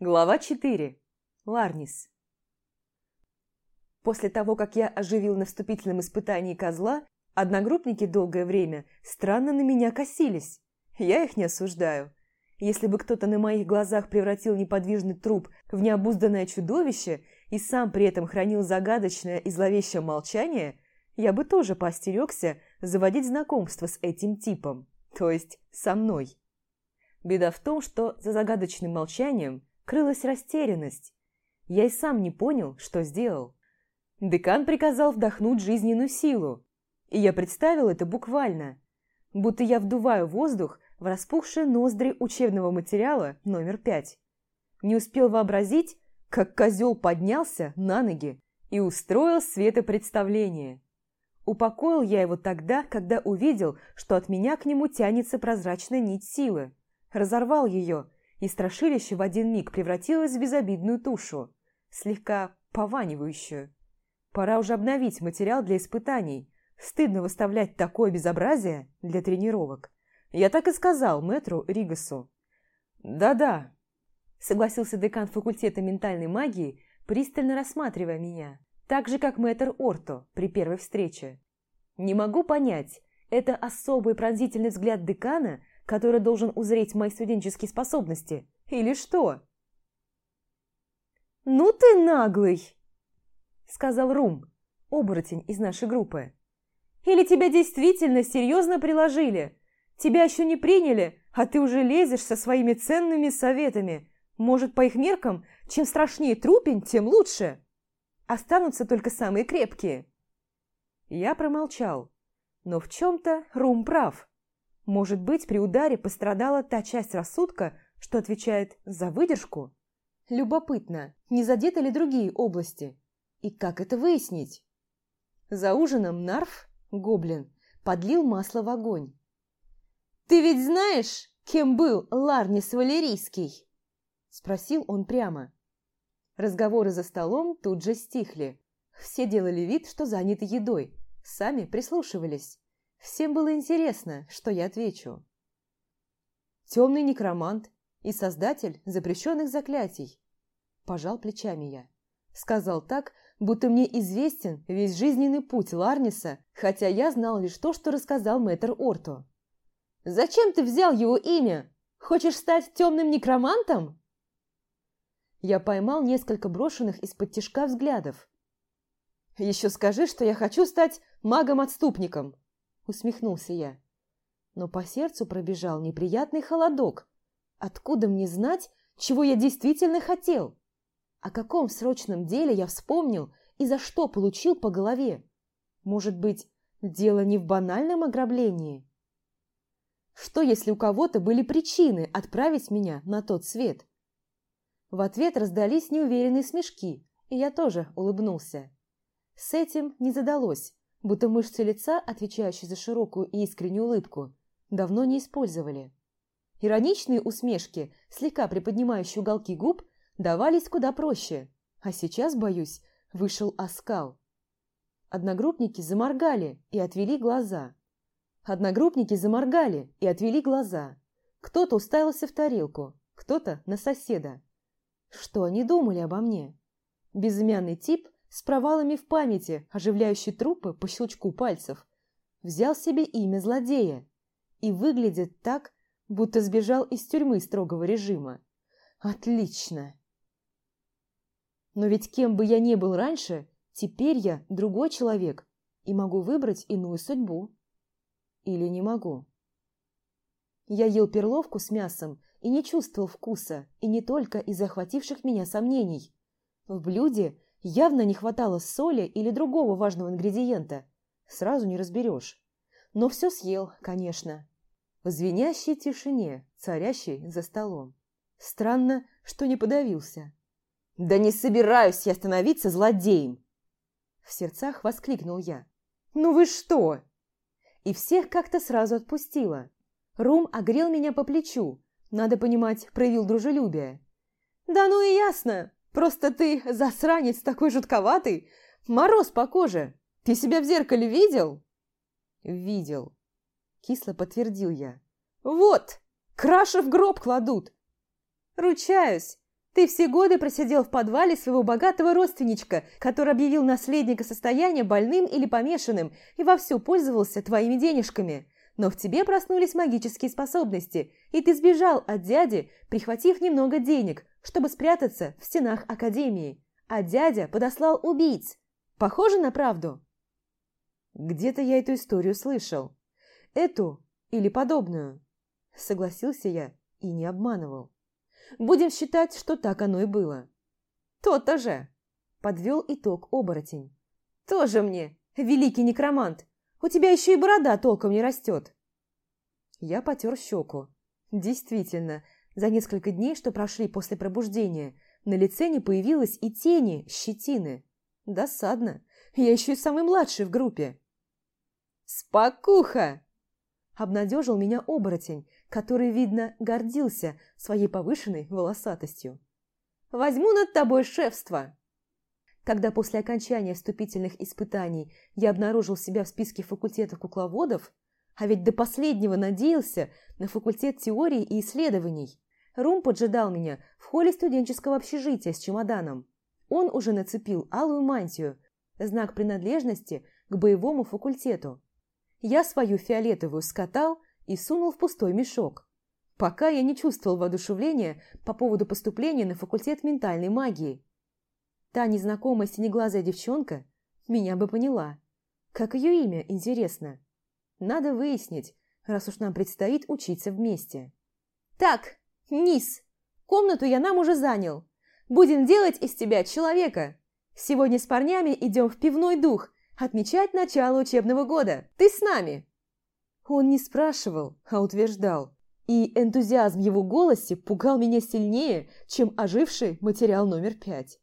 Глава 4. Ларнис. После того, как я оживил на вступительном испытании козла, одногруппники долгое время странно на меня косились. Я их не осуждаю. Если бы кто-то на моих глазах превратил неподвижный труп в необузданное чудовище и сам при этом хранил загадочное и зловещее молчание, я бы тоже поостерегся заводить знакомство с этим типом, то есть со мной. Беда в том, что за загадочным молчанием крылась растерянность. Я и сам не понял, что сделал. Декан приказал вдохнуть жизненную силу, и я представил это буквально, будто я вдуваю воздух в распухшие ноздри учебного материала номер пять. Не успел вообразить, как козел поднялся на ноги и устроил светопредставление. Упокоил я его тогда, когда увидел, что от меня к нему тянется прозрачная нить силы. Разорвал ее, и страшилище в один миг превратилось в безобидную тушу, слегка пованивающую. Пора уже обновить материал для испытаний. Стыдно выставлять такое безобразие для тренировок. Я так и сказал мэтру Ригасу. «Да-да», – согласился декан факультета ментальной магии, пристально рассматривая меня, так же, как мэтр Орто при первой встрече. «Не могу понять, это особый пронзительный взгляд декана который должен узреть мои студенческие способности, или что? «Ну ты наглый!» – сказал Рум, оборотень из нашей группы. «Или тебя действительно серьезно приложили? Тебя еще не приняли, а ты уже лезешь со своими ценными советами. Может, по их меркам, чем страшнее трупень, тем лучше. Останутся только самые крепкие». Я промолчал, но в чем-то Рум прав. Может быть, при ударе пострадала та часть рассудка, что отвечает за выдержку? Любопытно, не задеты ли другие области? И как это выяснить? За ужином Нарф, гоблин, подлил масло в огонь. «Ты ведь знаешь, кем был Ларнис Валерийский?» Спросил он прямо. Разговоры за столом тут же стихли. Все делали вид, что заняты едой, сами прислушивались. Всем было интересно, что я отвечу. Темный некромант и создатель запрещенных заклятий. Пожал плечами я. Сказал так, будто мне известен весь жизненный путь Ларниса, хотя я знал лишь то, что рассказал мэтр Орто. «Зачем ты взял его имя? Хочешь стать темным некромантом?» Я поймал несколько брошенных из-под тишка взглядов. «Еще скажи, что я хочу стать магом-отступником!» Усмехнулся я. Но по сердцу пробежал неприятный холодок. Откуда мне знать, чего я действительно хотел? О каком срочном деле я вспомнил и за что получил по голове? Может быть, дело не в банальном ограблении? Что, если у кого-то были причины отправить меня на тот свет? В ответ раздались неуверенные смешки, и я тоже улыбнулся. С этим не задалось, будто мышцы лица, отвечающие за широкую и искреннюю улыбку, давно не использовали. Ироничные усмешки, слегка приподнимающие уголки губ, давались куда проще, а сейчас, боюсь, вышел оскал. Одногруппники заморгали и отвели глаза. Одногруппники заморгали и отвели глаза. Кто-то уставился в тарелку, кто-то на соседа. Что они думали обо мне? Безымянный тип с провалами в памяти, оживляющий трупы по щелчку пальцев, взял себе имя злодея и выглядит так, будто сбежал из тюрьмы строгого режима. Отлично! Но ведь кем бы я ни был раньше, теперь я другой человек и могу выбрать иную судьбу. Или не могу. Я ел перловку с мясом и не чувствовал вкуса, и не только из захвативших меня сомнений. В блюде Явно не хватало соли или другого важного ингредиента. Сразу не разберешь. Но все съел, конечно. В звенящей тишине, царящей за столом. Странно, что не подавился. «Да не собираюсь я становиться злодеем!» В сердцах воскликнул я. «Ну вы что?» И всех как-то сразу отпустила. Рум огрел меня по плечу. Надо понимать, проявил дружелюбие. «Да ну и ясно. Просто ты, засранец такой жутковатый, мороз по коже. Ты себя в зеркале видел?» «Видел», – кисло подтвердил я. «Вот, краши в гроб кладут». «Ручаюсь, ты все годы просидел в подвале своего богатого родственничка, который объявил наследника состояния больным или помешанным и вовсю пользовался твоими денежками. Но в тебе проснулись магические способности, и ты сбежал от дяди, прихватив немного денег, чтобы спрятаться в стенах Академии. А дядя подослал убийц. Похоже на правду? Где-то я эту историю слышал. Эту или подобную. Согласился я и не обманывал. Будем считать, что так оно и было. То-то же, подвел итог оборотень. Тоже мне, великий некромант, у тебя еще и борода толком не растет. Я потер щеку. Действительно, за несколько дней, что прошли после пробуждения, на лице не появилось и тени щетины. Досадно. Я еще и самый младший в группе. «Спокуха!» Обнадежил меня оборотень, который, видно, гордился своей повышенной волосатостью. «Возьму над тобой шефство!» Когда после окончания вступительных испытаний я обнаружил себя в списке факультетов кукловодов, а ведь до последнего надеялся на факультет теории и исследований, Рум поджидал меня в холле студенческого общежития с чемоданом. Он уже нацепил алую мантию, знак принадлежности к боевому факультету. Я свою фиолетовую скатал и сунул в пустой мешок. Пока я не чувствовал воодушевления по поводу поступления на факультет ментальной магии. Та незнакомая синеглазая девчонка меня бы поняла. Как ее имя, интересно? Надо выяснить, раз уж нам предстоит учиться вместе. «Так, Низ, комнату я нам уже занял. Будем делать из тебя человека. Сегодня с парнями идем в пивной дух отмечать начало учебного года. Ты с нами!» Он не спрашивал, а утверждал. И энтузиазм его голосе пугал меня сильнее, чем оживший материал номер пять.